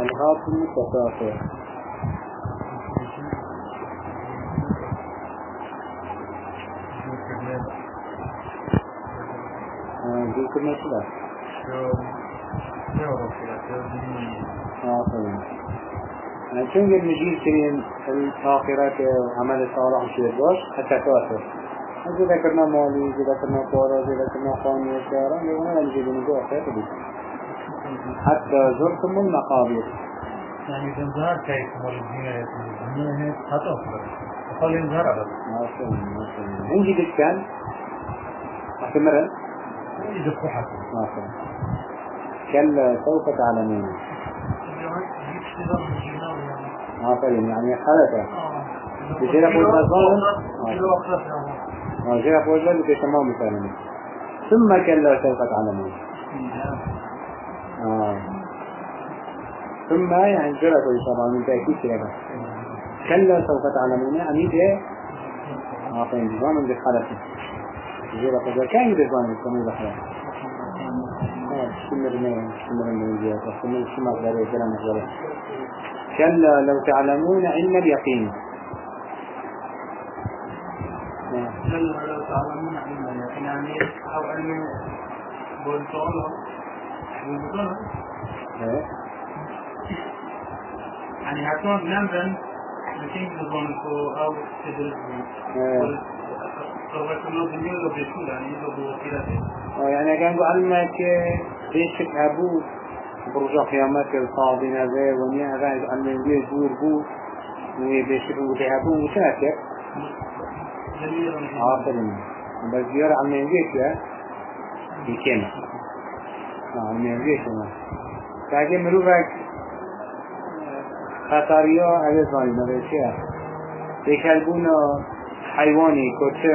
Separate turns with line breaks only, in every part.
الهاكم تفاخر دي كلمة لا چون که مجیز کرین الآخرة که عمل صالح شده باش التكاثر از ذکرنا مالی ذکرنا پارا ذکرنا خانی و شهران یه اونه نجیبونی که آخرت حتى زرتم المقابر.
يعني تنظهر كيف مرضية الدنيا حتى أخبر. وقال ينظهر أبدا.
ما شاء الله ما شاء الله. عندي دكان أستمر
إذا فحص
ما شاء الله. كلا سوف تعلمون. عفوا يعني حركة بجينا بجينا قول مزان بكي تمام مثلا ثم كلا سوف تعلمون. ثم يعني جرى طبعا من تأكيد كده. كلا سوف تعلمون يعني ده عفوا نظام الحركة جينا قول كان يدزان يسمى الحركة شمرنا شمرنا من جهة شمر شمر غير كلام غير كلا لو تعلمون علم اليقين.
كلا لو تعلمون علم اليقين يعني أو علم بالبطولة يعني هتكون بنمرن لكن نظام أو تدرس
يعني كان علمك ليش أبو برجع قيامك الصعبين هذا ونيا هذا عن من جي زور بو وبيشرو بيهابو وشاكر عاصرين بس يرى عن من جي كيا بكنا عن من جي كنا تاجي مروفك خطريا هذا زاني نبيشيا بيكالبونا حيواني كوچه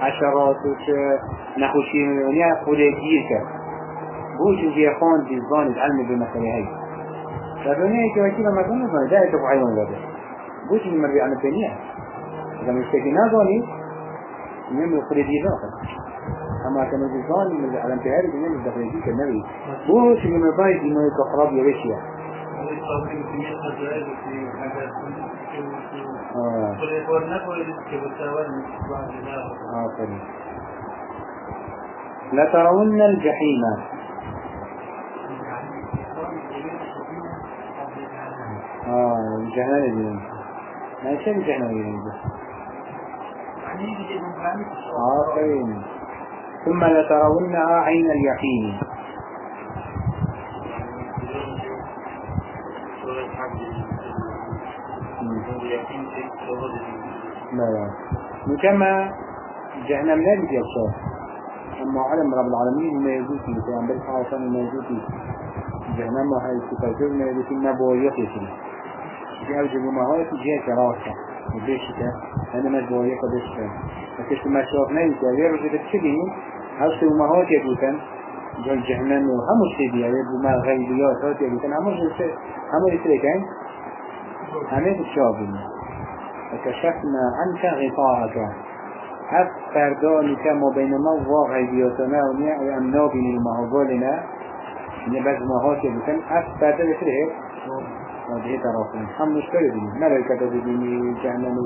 حشرات وچه نخوشی میونی خود گیر کرد. بوش انجي خان ديزان علم بمسألة هاي فدنيا كي وكيل ما كنا نزاني ده يتبع حيوان ده بوش اللي مربي عن الدنيا إذا مستكي نازاني نعمل خود ديزان أما كانوا ديزان من على انتهار الدنيا من دخل كالنبي بوش اللي مربي دي ما يكفراب يريشيا آه. لترون الجحيم. آه جهنم الجنين ما جهنم الجنين آخرين ثم لترونها عين اليقين. لا لا كما جهنم لا بيجي الصوت أما علم رب العالمين ما يجوز في القرآن حاصل ما يجوز في جهنم هاي تفكر ما يجوز أوجه ما هاي في جهة كراسة وبيشك أنا نبوية قدشك لكش ما شافنا يتغير وجدت شبيه هاوش ما هاي يجوزن جل جهنم وهم الشيء يجب ما غيبيات هاي يجوزن هم الشيء هم الشيء كان هم الشابين فكشفنا عنك غطاءك هف فردانی که ما بین ما واقع بیاتنا و نیا و امنا بینی ما هزالنا نیا بعض ما ها که بکن هف فرده بسره واجهه طرفين هم مشكلة بني ملائكة بني جهنم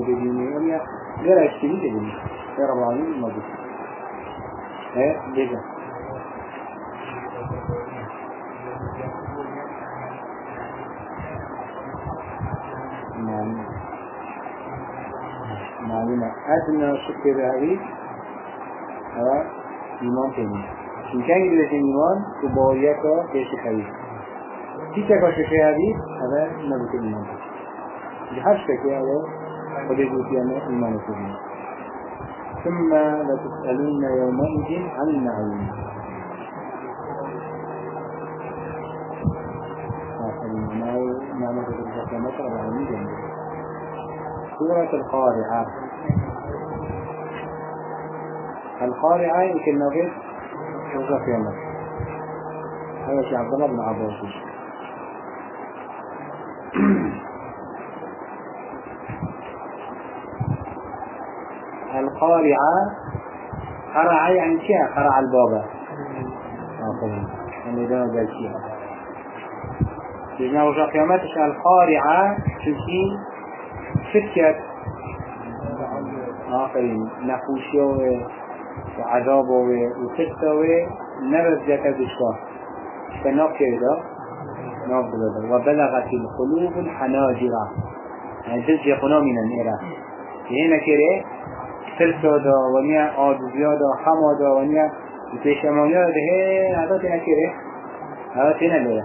ونيا غير اشتري بني يا رب العالمين الموجود إيه ليجا نعم. معلومة أدنى شكر هذه هو إيمان تاني. إن كان يجب إيمان تباويك بيش خير. في تكا شكر هذه هذا نبت إيمان. بحر شكر هذا. قد يجب أن إيمان تاني. ثم لتسألون يومئذ عن النعيم سورة القارعة. القارعة يمكن شوزة في عمر هذا شيء عبد الله بن عباس. القارعة. قرع يعني شيء قرع البابا. يعني ده قال شيء. بجنا رجع قيامتش القارعة شكي شكت آخرين. نخوشي وعذاب وفتة نرز جاتا بشكا فناف كيدا ناف بلدا وبلغت القلوب الحناجر. يعني تلجي قنا من النيرة هنا كده ترسو دا ونيا آدوزيا دا حما دا ونيا بيشمانيا ده هذا تنا كده هذا تنا ليه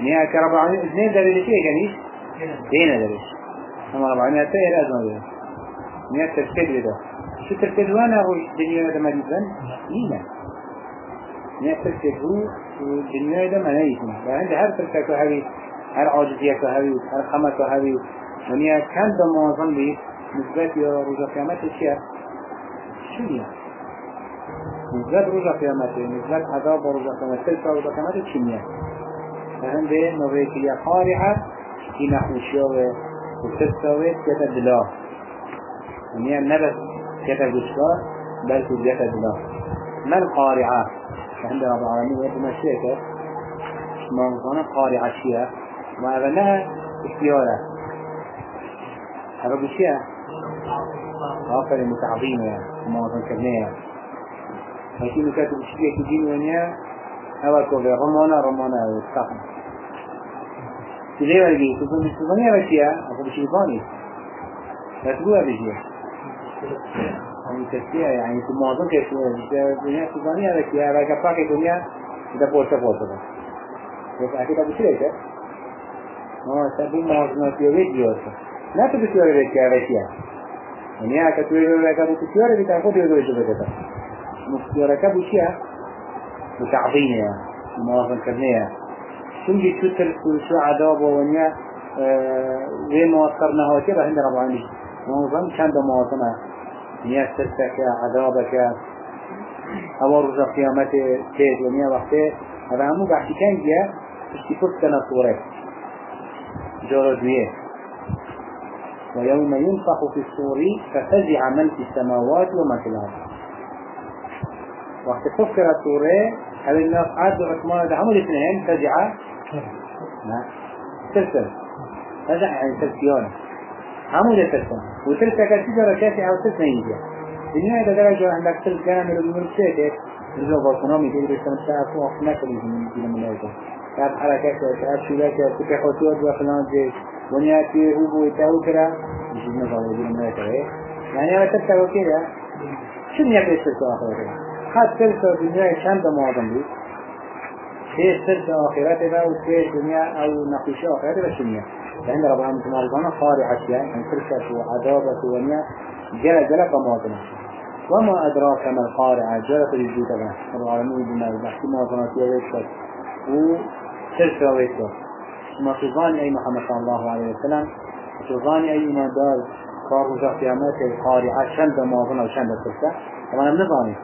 نيا كرب العالمين اثنين دليل شيء كنيش هنا دليل أما رب العالمين تير أزمان ده نيا تركد ده شو تركد وأنا هو الدنيا ده مريضا هنا نيا تركد هو الدنيا ده ما نيجي فعند هر تركك هذي هر عاجزية هذي هر خمك هذي ونيا كان ده معظم لي يا رجع قيامات الشيء شو يعني نسبة رجع قيامات نسبة عذاب رجع قيامات تلك رجع قيامات الشيء فهم به نوعية قارعة في نحوشية وتستوي كتب الله ونيا نبت كتب الشكار بل كتب الله ما القارعة عند رب العالمين يبدو مشيكة منظمة قارعة شيئا وأغناها اختيارا هذا بشيئا غافر المتعظيمة يعني منظمة كبنية لكن كاتب الشيئة كدين ونيا هوا كوفي رمانا رمانا وستقم تليه ولقي تقول مستغنية بشيئا أقول بشيطاني لا تقولها بشيئا يعني تسبيح يعني في معظم كيسوية الدنيا سبحانية لك يا راجع فاك الدنيا إذا بورتا بورتا بس أكيد أبو شريك ما سبب معظم في بيت جواسة لا تبي تسوي بيت يا رشيا يعني أكيد تسوي بيت أكيد تسوي بيت أكيد تسوي بيت بيت مستوى ركب وشيا متعظيمة معظم كبنية. تنجي تشتر شو عذاب ونيا؟ وين ما وصلنا هو؟ كده عند رب العالمين؟ معظم كان ده معظمه نيا سرتك عذابك أو رجع قيامته تيد ونيا وقته. هذا همو بحثي كان جاء اشتفت كنا صورة. جورة دوية ويوم ينفخ في الصور ففزع من في السماوات ومن في الأرض. وقت فكر الصورة هذا الناس عاد رقمان ده همو الاثنين فزع سلسل فزع يعني سلسيون ده سلسل كتيجة ركاتي أو تسنى يجي الدنيا إذا درجة عندك تلك كلام من المرسيتك رجع بالقنامي تقدر تستمتع فوق ناكل من الملاك كاب حركات شلات كاب خطوات وفلان زي ونياتي هو بيتاو كذا مش نظام من الملاك يعني أنا تبتع كذا شو نيجي تلك آخرته خد تلك الدنيا ده معظم بي. هي تلك آخرته ده وتلك الدنيا أو نقيش آخرته ده شو نيجي لأن رب العالمين سبحانه خارعة يعني من تلك وعذابة ونيا جل جل كمواطنة وما أدراك ما القارعة؟ جلت الجيدة. رب العالمين بما بحث مواطنة ويكتب وتلك ويكتب ما تظاني أي محمد صلى الله عليه وسلم تظاني أي ما دار صار رجع قيامات القارعة شند مواطنة وشند تلك طبعا نظاني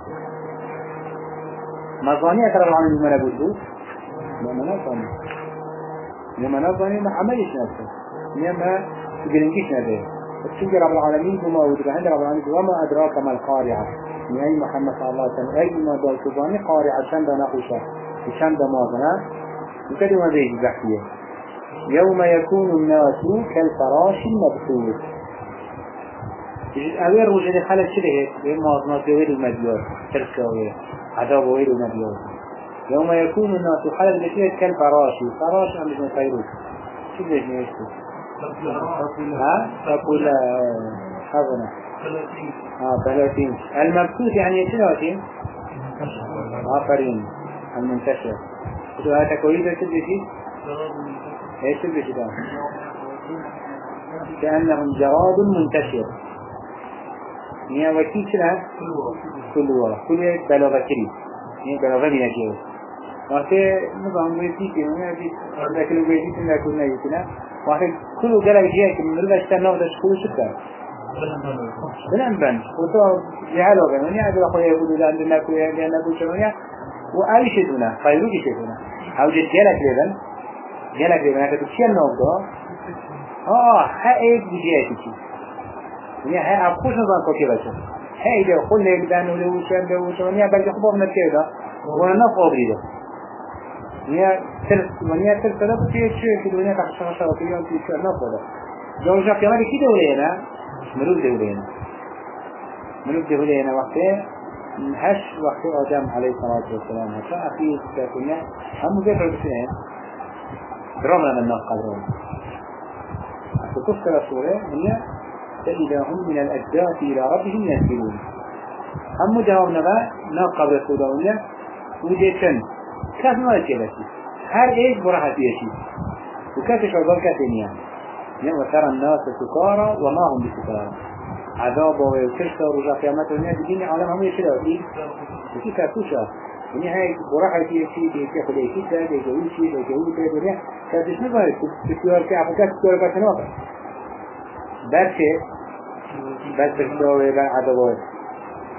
ما ظاني أكرر العالمين بما نقول ما نظاني لما نظني ما عملش نفسه لما تجرنجيش نفسه تشجع رب العالمين وجد عند رب العالمين. وما أدراك ما القارعة من أي محمد صلى الله عليه وسلم؟ أي ما تباني قارعة شند نقوشة شند مازنة وكذا ما بيجي بحثية يوم يكون الناس كالفراش المبثوث. أوير وجد خلق شده؟ بين مازنات ويل المديار تركه عذاب ويل المديار. يوم يكون الناس حلق لكيه كالفراش. فراش عم بجن فيروس. شو بجن يشتو ها؟ فقول حضنا ها ثلاثين المبثوث يعني ثلاثين آخرين. المنتشر. هذا كويس بجي إيش بجي كأنهم جراد منتشر. نيا وكيل شنو كل ورا كل بلغة كريم. نيا بلغة من يجيو وقتی نظام ویسی که اون یکی دکل ویسی که نکول نیستینا وقتی کلو گله جیه که من روش تنها داشت کلو شکر بلن بن و تو جهل آگه ونیا اگر خواه یهودو دند نکول یا نکول شونیا و عیش دونه خیرو کشه دونه أو جد گلک لیبن تو چیه نام دا آه ها ایک بجیه کچی ونیا ها اب خوش نظام کوکی بچه ها ایده خل لیک دن و لوشن دوشن ونیا بلکه خوب نکه دا وأنا آبریده ونیا ترس ونیا ترس داره بچه چه که دنیا تحت شما شاوکیان توی چه نبوده جا جا قیامت کی دوله نه مروف دوله نه مروف دوله نه وقتی هش وقتی آدم علیه الصلاة والسلام هشا أخي سكاكونا هم زي فرقسين درامنا من ناس أخي تذكر السورة هي فإذا هم من الأجداث إلى ربهم ينزلون هم جوابنا بقى ناس قبل السورة هي وجيشن كاس ما يتكلسي هر إيش براحة يشي. وكاس شعبان كاتنيا وترى الناس سكارى وما هم بسكارى. عذاب وكرسة ورجع قيامته ونيا بدين عالم هم يشيلوا. إيه؟ وكي كاتوشا ونيا هاي براحة يشي ديكي خلي كيسا ديكي ويشي ديكي ويشي دنيا كاتش نبغى تسيوار كي عفو كات تسيوار كات نوضع بس بس بقى عذابات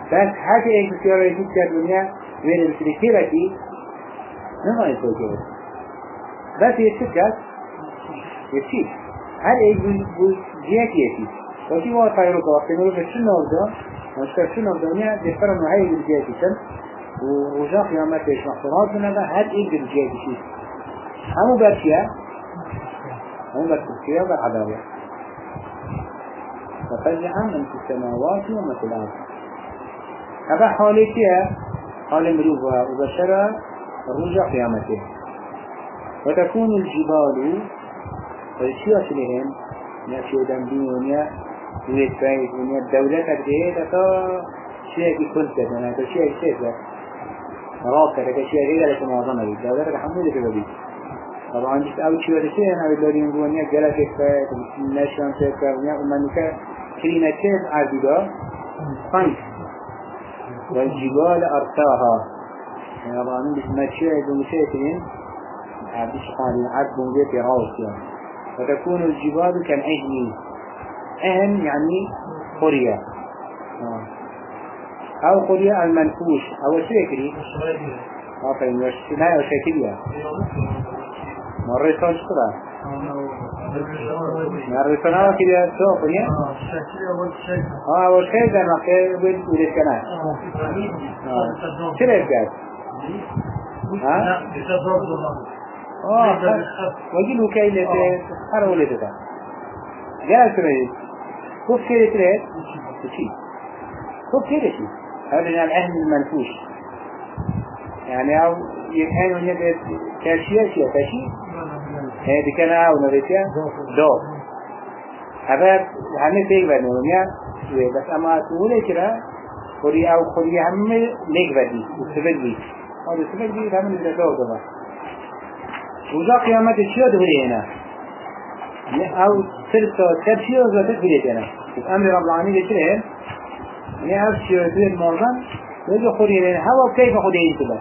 بس حاجة إيه تسيوار يشي كات دنيا وين المشركين لكي نما يسوي بس يتشكل يتشيل هل إيه بجيك يتشيل وكي ما خيرك وقت نقول بشنو وده مش شنو الدنيا دفر انه هاي بالجيك يتشيل ورجاء قيامات إيش محصنات من هذا هل إيه بالجيك يتشيل همو برشيا همو برشيا بالعذاب ففزعا من في السماوات وما في الأرض. هذا حالي فيها حال مروفها وبشرة رجع قيامته وتكون الجبال. والشيء لهم نأتي دمبين ونيا ويت بايت ونيا الدولة تبديه تا شيء كنت كذا شيء شيء راب كذا شيء غير لكن معظمه الدولة تحمل في بدي طبعا جت أول شيء شيء أنا بدي نقول ونيا جلسة كفاية نشان ونيا ومنك كلمة كذا عبيدة طيب والجبال أرساها يعني طبعا بسمة شيء ومشيتين عبدش قال عبد بيت راوس فتكون الجبال كالعهن عهن يعني قرية آه. أو قرية المنفوش أو شكري آه فإن وش لا يو شكرية مرة صار شكرا مرة صار كده سوق قرية آه أول شيء ده ما كان بيت ولد كمان كده بجد ها؟ آه وجيله كايلة حرة ولدتها جاء تريد كيف كده تريد تشي كيف كده شي هذا يعني الأهل المنفوش. يعني أو يكهن ونيا كاشية شيء كاشي هذه كان أو نريتها دو هذا همه فيك بدن ونيا بس أما تقوله كده خوري أو خوري همه ليك بدي استفاد بي هذا استفاد بي همه نزل دو دو وجا قيامت الشيء دهري هنا. أو سرسة تبشير وزا تدهري هنا. أمر رب العالمين يشرين يعني أو شيء دهري الموضان ويجا خوري هوا كيف خوري هنا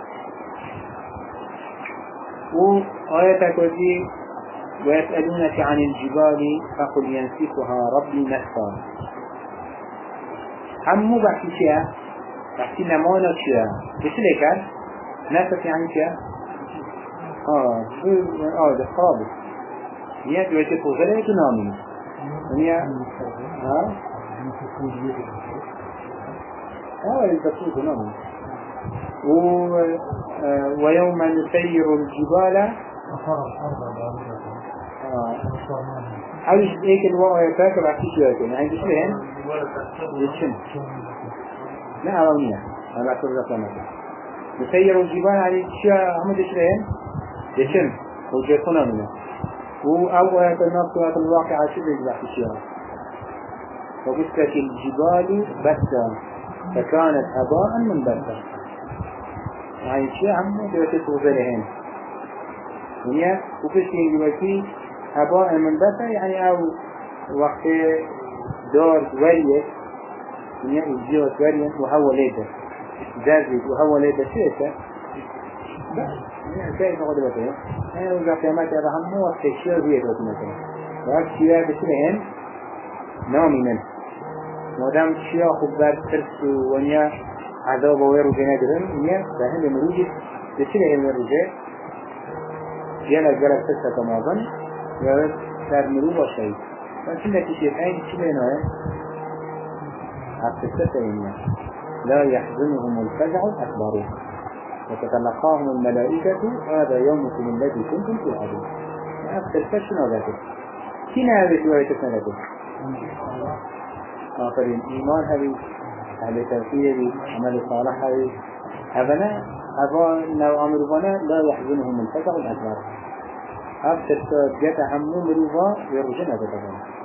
وآية كذي ويسألونك عن الجبال فقل ينسفها ربي نسفا همو بحثي شيء بحثي نمانا شيء بس ليك نسف يعني آه شو آه ده خرابي هي دلوقتي فوزلة تنامي هي ها البسوط تنامي و ويوم نسير الجبال. عايز إيه الوقت يفاكر بعد شوية يعني عندي شوية يتشم لا عوامية أنا بعد كل رقم نسير الجبال على الشيء هم يشرين يتشم وجيتنا منه وأول الناس سورة الواقعة شو بيجبح الشيء؟ وبست الجبال بسا. فكانت هباء منبثا يعني الشيء هم دلوقتي توزلهن هي وفيش يجبكي هباء منبثا يعني أو وقت دور ورية هي الجيوة ورية وهو ليدا زازد وهو ليدا شيء يعني كيف نقول بكره أنا وجا قيامات هذا هم وقت الشيء بيه دوت مثلا. وقت الشيء بسرهن نامي منه مادام الشيء خبر ترس ونيا عذاب ويرو جنادرن نيا فهم مروجي بسرهن المروجة يلا جرى ترس كمازن يا سر مرو وشيء شيء نوع عبد الستة لا يحزنهم الفزع الأكبر وتتلقاهم الملائكة هذا يومكم الذي كنتم توعدون. أكثر فشنا ذاته كنا هذا شوية تسنة آخرين إيمان هذه أهل توحيد هذه عمل صالح هذه هذا هذا لو أمرنا لا يحزنهم الفتح الأكبر أكثر جت همو مروفا يرجن هذا تبعنا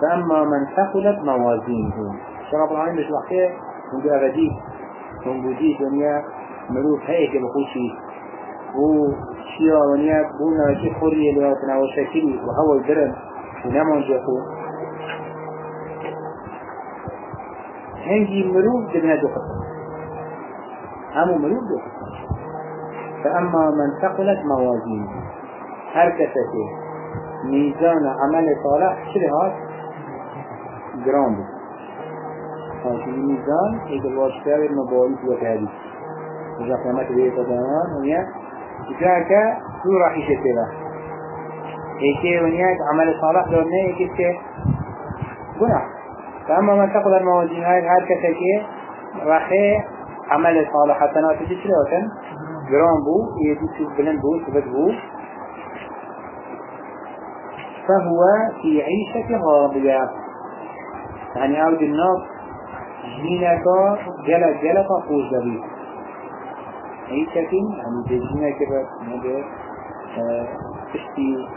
فأما من ثقلت موازينه شرب العالم مش وحكي من أبدي من بودي دنيا مروف هيك بخوشي و شيا ونيا بونا شي خوري تناول شكلي وهو الدرن ونمان جاكو هنجي مروف دبنا دو قسم همو مروف دو قسم فأما من ثقلت موازينه هر كسته ميزان عمل صالح شرهات جرام بود. هذه ميزان إذا الواشتار المباريك وكهدي وجا قيامات بيت دامان ونيا جاك تو راح يشتلا هيك ونيا عمل صالح دورنا هيك كه گناه. فأما من ثقل الموازين هاي هر كسته راح عمل صالح. ناتج شلوتن جرام بو يدي شوف بلند بو سبت بو. فهو في عيشة راضية. يعني أود الناس جينك جلك جلك خوش دبي. عيشة يعني جينك بس نجد تشتي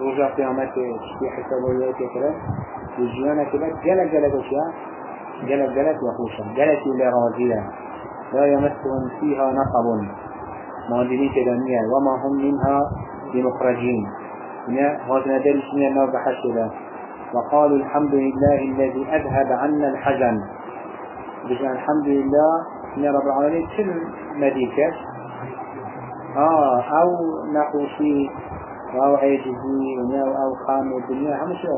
رجع قيامت تشتي حسابيات كده. وجيانك بس جلك جلك وشيا جلك جلك وخوشا جلك لراضية لا يمسهم فيها نصب. مالدين كدنيا وما هم منها بمخرجين. هذا ندرس من النار بحشرة وقالوا الحمد لله الذي أذهب عنا الحزن. بجان الحمد لله من رب العالمين كل مديكة. آه أو نقوشي أو عيجزي أو خام الدنيا هم شو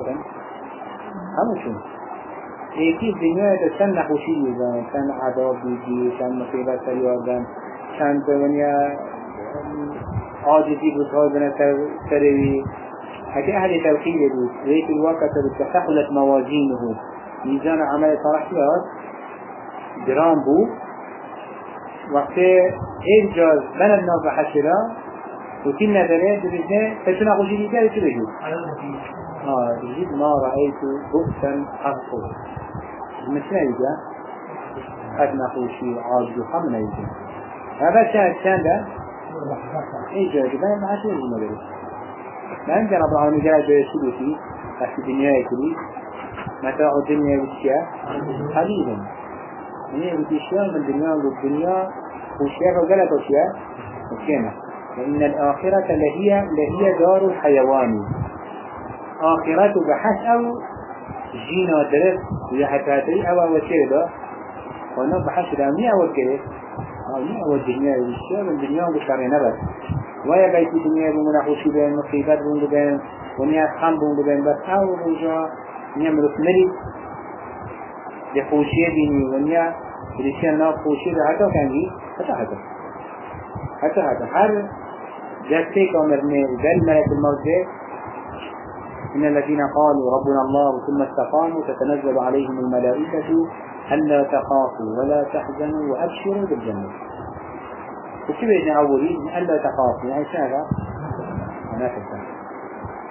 أبن هم شو ایکی دنیا چند نخوشی میزن چند عذاب بیدی چند مصیبت سریادن چند دنیا عاجزی بود های بنا سروی. حكي أهل توحيد بود ذيك الوقت بتثقلت موازينه ميزان عمل فيها جرام بو وقت إرجاز من الناس حشرة وكنا دليل بجنة فشنا خوشي بيتا شو بيجو جد ما رأيت بؤسا أغفر مثل يجا أدنى خوشي عاجز خمنا يجا هذا شان شان ده جاي كده ما عشان يجي مدرس ما عندنا رب العالمين جاي سلوكي في الدنيا كلي متاع الدنيا والشياء قليلا. هي بتشياء من الدنيا والدنيا وشياء وقالت وشياء وكينا فإن الآخرة لهي لهي دار الحيوان. آخرة بحث أو جينا درس ويا حتاتي أو وشيء وأنا بحث رامي أول كده هاي أول دنيا والشيء من الدنيا وبشاري نبت ويا بيت الدنيا بمناخوشي بين مصيبات بون بين ونيا خام بون بين بس أو رجع نعمل ملي لخوشي ديني ونيا بريشان ناف خوشي ده حتى كان جي حتى حتى حتى حتى هر جاتي كامرني وقال ملك الموت إن الذين قالوا ربنا الله ثم استقاموا تتنزل عليهم الملائكة ألا تخافوا ولا تحزنوا وأبشروا بالجنة. وكيف أولين ألا تخافوا؟ يعني شاهد؟ ما تكتب.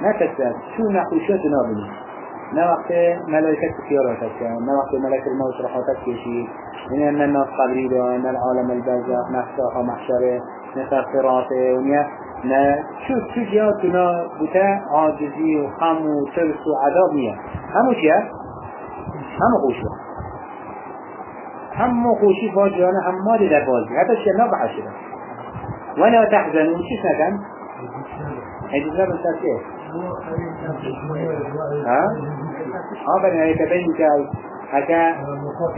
ما تكتب. شو نحو شو تنابني ما وقت ملائكة كثيرة ما وقت ملك الموت رح تكشي من أن الناس قبريلة أن العالم البرزخ نفسه محشرة نفس صراطه ونيا نا شو شو جهاتنا بتا عاجزي وخم وترس وعذاب نيا همو شيا همو خوشوا همو خوشي فاجرانا هم مالي در بازي حتى الشيء ما بحشره ولا تحزنوا شو سكن هيدي ضرب التاسيس ها؟ ها هاي تبين كاي هكا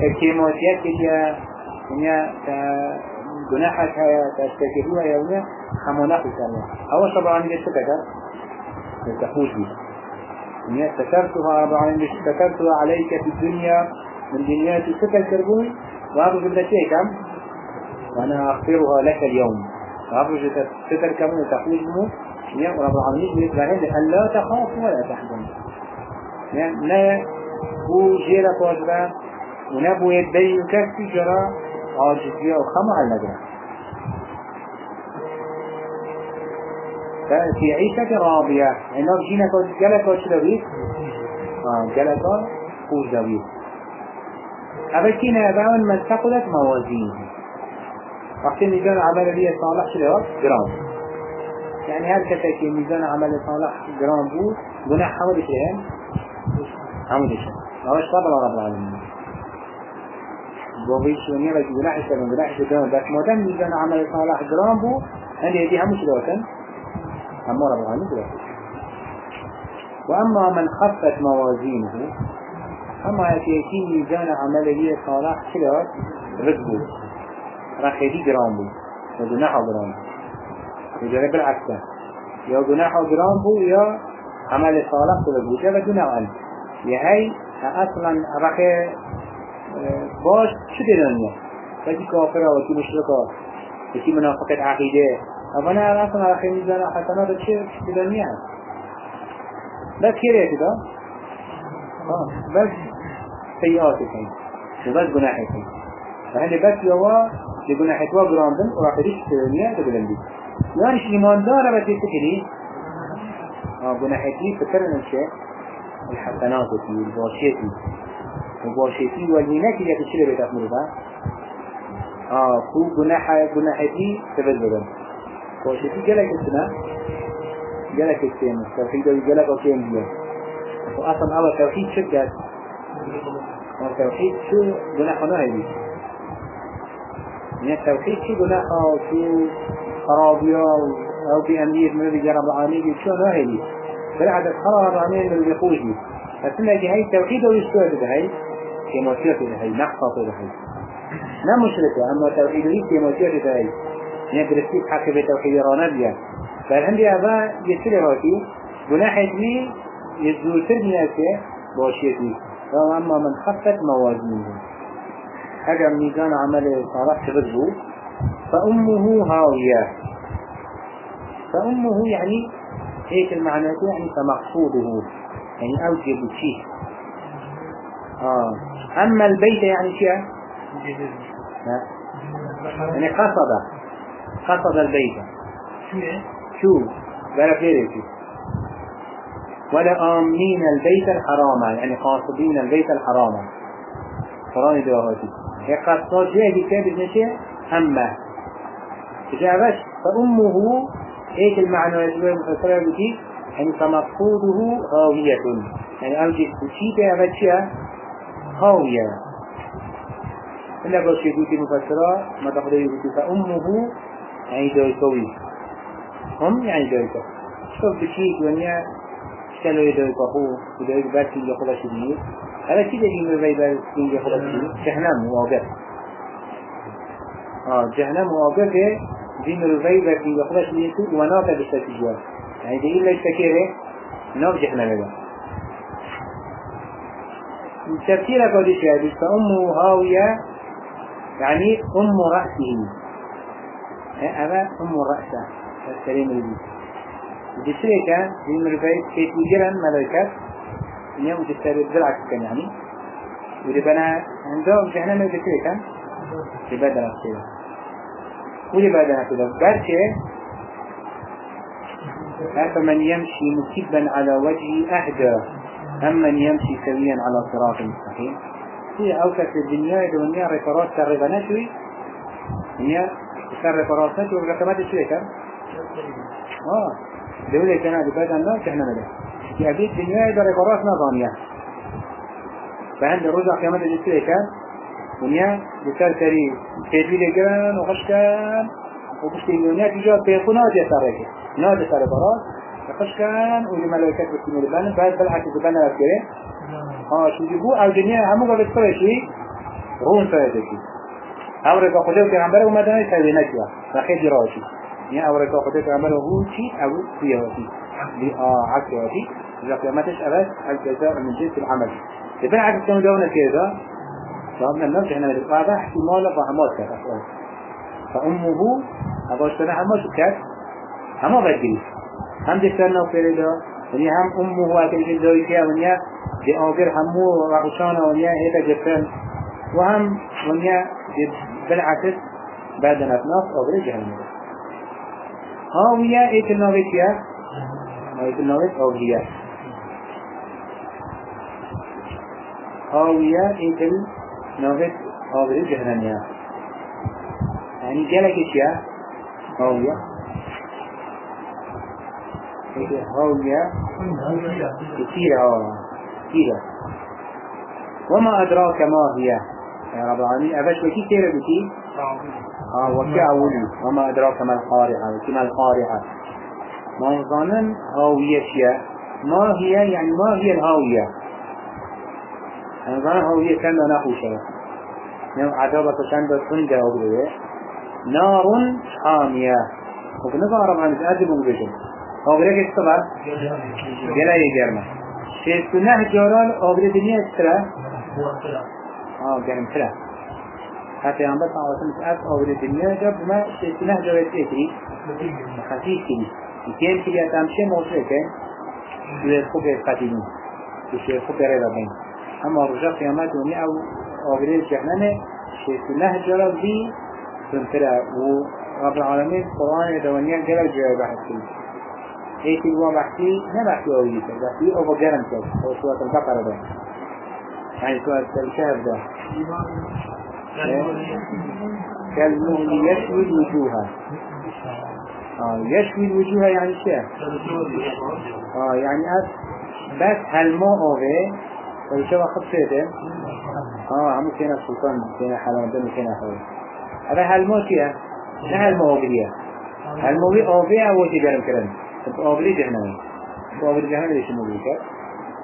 الكيموتيات كده ونيا جناحك تستكبوها يا ونيا حموناك سامي أول طبعا ليش تكتر تحوش بي. ونيا سترتها رب العالمين ليش سترتها عليك في الدنيا من دنيا تسكر كربون وأبرج الدكية كم؟ وأنا أغفرها لك اليوم. وأبرج ستر كم تحوش بمو ونيا رب العالمين بيتبعين أن لا تخاف ولا تحزن. يعني لا هو جيرا واجبا ونبو يدي كفي جرا. عاجزية وخمع المدرة في عيشة راضية. يعني جينا جلك وشلويت آه جلك خوش دويت أبدا كنا يبعون من ثقلت موازينه وقت ميزان عمل لي صالح شلوات جرام يعني هل كتاكي ميزان عمل صالح جرام بو جناح حمد شيئا حمد شيئا هواش طبعا رب العالمين بوغيش ونيا بس جناح شيئا جناح. شيئا بس مدام ميزان عمل صالح جرام بو هل يدي هم شلواتن هم رب العالمين جرام وأما من خفت موازينه أما يتيكي ميزان عمله صالح شلوات ركبه رخيدي جرام بو. وجناح جرام بو. يجرب بالعكس. يا جناح جرام بو يا عمل صالح بو جاب جناح عنه يا هاي أصلا رخي باش شو دلنيا فدي كافرة وكي مشركة وكي منافقة عقيدة أبنا أصلا رخي ميزان حسنات شو دلنيا بس كيري كده بس سيئات كين وبس جناح كين فهني بس يوا لجناح توا جراندن وراح تريش الدنيا تبلن دي يعني شو إيمان دار بس تكري آه جناحتي فكرنا الشيء الحسنات في الباشيتي الباشيتي والمينات اللي تشيل بيت أخمر ده آه كو جناح جناحتي تبلن باشيتي جالك السنة جالك السنة توحيد جالك أوكين دي وأصلا أول توحيد شدت التوحيد شو جناح نهي من التوحيد شو جناح شو خرابية أو في أمنية من اللي جرب العالمين شو نهي بالعكس خراب العالمين من دي لكن هاي التوحيد أو يشتوى ده هاي ده هاي نقصة هاي ما مشركة أما ده هاي يعني درستيك حكي بتوحيد رانبيا فالهندي أبا يسير هاتي جناح يدوي يزول ترمي أسيه باشيتي أما من خفت موازينه هذا ميزان عمل صالح تغذبه فأمه هاوية فأمه يعني هيك المعنى يعني فمقصوده. يعني أوجب شيء آه. أما البيت يعني شيء؟ يعني قصد. قصد البيت. شو؟ بلا فيري ولا آمنين البيت الحرام يعني قاصدين البيت الحرام. قرآن دواهاتي هي قصد جاء كتاب نشي أما إجابة؟ فأمه هيك المعنى؟ يجب مفسرة بكي يعني فمقصوده هاوية يعني أوجد بشيء أبتشيا هاوية إلا قد شيء مفسرة ما تقدر يقول فأمه يعني دويكوي هم يعني دويكوي شوف بشيء ونيا شكلوا يدوي كهو يدوي بس اللي خلاص شديد هذا كده اللي من بيبر اللي خلاص شديد جهنم واقع. آه جهنم واقع دين البيبر اللي خلاص شديد وناقة بالتسجيل يعني ده إلا يفتكره نار جهنم. ده تفسير قولي شهادة فأمه هاوية يعني أم رأسه. هذا أم رأسه. الجديد بسرعة في مرفعي كيف يجرن ملائكة اليوم تسترد بالعكس كان يعني. ودي بنا عندهم جهنم بسرعة لبدل أخيرا ودي بدل أخيرا بعد شيء أفمن يمشي مكبا على وجهه أهدى. أم من يمشي سويا على صراط مستقيم؟ هي أوكت الدنيا الدنيا رفرات ترغب نشوي. هي ترغب نشوي ورقمات شوي كم آه. دولة كان بفاد النار كهنا في أبيت دنيا دار قراص نظامية فعند الرجع قيامة الجسر كان؟ دنيا بسر كري تدويل جران وخشكان وبشتي الدنيا تجاه بيقونات يسارك ناد سر قراص وخشكان ولملائكات بسم البان بعد بلحة الزبان الأذكرين آه شو جيبو أو دنيا همو قبل فرشي رون فرشي أو رقا خدو كعمبر وما داني سوي نجوة رخي جراشي يعني أو ركا خدت عمله هو شيء أو فيهاتي لعكسهاتي إذا قيامتش أبد الجزاء من جنس العمل. إذا عكس كانوا دونا كذا فهمنا النفس إحنا هذا احتمال فهمات كذا فأمه أبغى سنة همش كذا هم بدري هم دستنا وفريدا ونيا هم أمه وأكل جزاوي فيها ونيا بآخر همو وعشانا ونيا هيدا جفن. وهم ونيا بالعكس بعد نفناف أغري جهنم. هاوية ايت النوبت يا ايت النوبت أغرية هاوية ايت النوبت أغري جهنم. يعني جالك اشياء هاوية هاوية. كثيرة كثيرة. وما أدراك ما هي يا رب العالمين؟ أبش وكي تيرا بكي آه وكي أولي وما أدراك ما القارعة وكي ما القارعة ما نظنن هاوية شيء. ما هي يعني ما هي الهاوية؟ نظنن هاوية كان نخوشة نعم عذابة كان بسنجة أبروه نار حامية. وبنظر رب العالمين أدب ومبجل أبروه كتبه جلا يجرمه شيء سنة جوران أبروه دنيا استرا آه جرم ترى حتى يوم بس على سنة أب أو الدنيا جاب ما سنة جوات إكري خفيف كني يمكن كي يتمشي موصل كان يدخل في القديم يدخل في الربين أما رجع في يوم الدنيا أو أغريل جهنم شيء سنة جرب دي سنترى ورب العالمين القرآن يدونيا جرب جرب بحث كني إيه تلوى بحثي ما بحثي أوليك بحثي أو جرم كني أو سورة البقرة ده يعني سؤال الكهف ده كالمهل يشوي الوجوه آه يشوي الوجوه يعني شيء آه يعني أس بس أوغي فلشوا خط سيدة آه عمو كينا السلطان كينا حلال دم كينا حلال هذا هالماء كيه لا هالماء أوغية هالماء أوغي أو تجارم كرن أوغي جهنم أوغي جهنم ليش موغي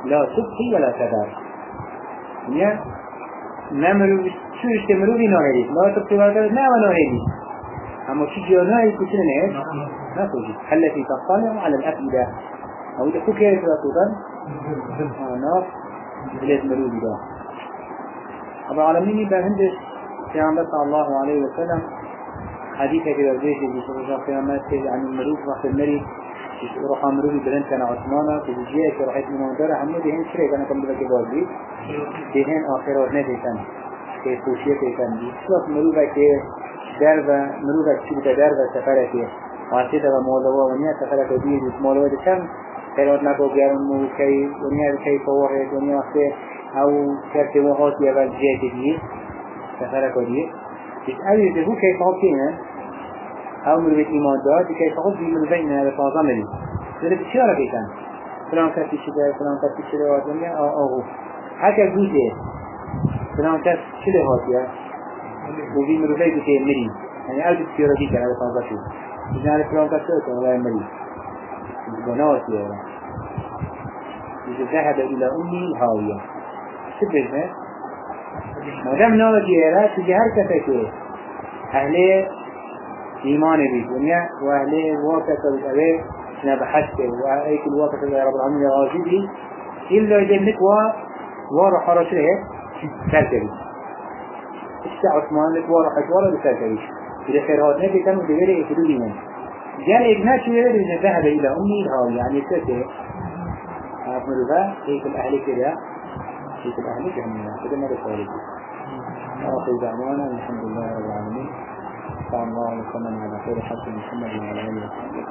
لا تبقي ولا تدار يعني نمرو شو اشتمرو بي ناهدي لا تبقي ولا تدار لا وناهدي أما شو جيوناهي كتير نهد ما توجد. التي تطلع على الأفئدة؟ أو إذا كيف يتركوها نار بلاد مرودي ده أبو العالمين يبقى هندس في بس الله عليه وسلم. حديثة كده البيت اللي صلى عليه وسلم عن الملوك وقت المري روح عمروني بلن كان عثمانا في الجيئة كرحيت من وندرة عمو دهين شريك أنا كم بلك باربي دهين آخر ورنه دهتن كي خوشية دهتن دي شلوك مروبة كي دربة مروبة كشبت دربة سفرة كي وعسيدة ومولوة ونيا سفرة كبير مولوة دكم خیرات نبا گرم کی دنیا کی فواره دنیا سے أو کرتے وحات یا بل جهت دیه سفر کدیه بس اوی ده هو أو مروت ایمان كيف حاط بي من بين هذا فاضا ملي ده بشيارة بيتن فلان كتي شده فلان كتي شده أو أو هكا جوده فلان كت شده هاتيه وفي مروتي بكي مري يعني أو بشيارة بيتن هذا فاضا شو إذا عرف فلان كتي شده ولا مري بنات يا إذا ذهب إلى أمي الهاوية شبه ما دام نوت يا تجي هركتك أهل إيمان بالدنيا وأهل واقع بالأبي نبحثك وأيك الواقع اللي رب العالمين راضي به إلا جنك و وارح رشله سلكري إشتع عثمان؟ لك وارح أجوال بسلكري إذا خيرات نبي كانوا بغير يفدوا منه جاء ابنات يريد أن ذهب إلى أمي الهاوية؟ يعني سته أقول ذا هيك الأهل كده؟ هيك الأهل كده؟ ما بسألك آخر دعوانا الحمد لله رب العالمين. وصلى الله وسلم على خير حسن محمد وعلى آله وصحبه.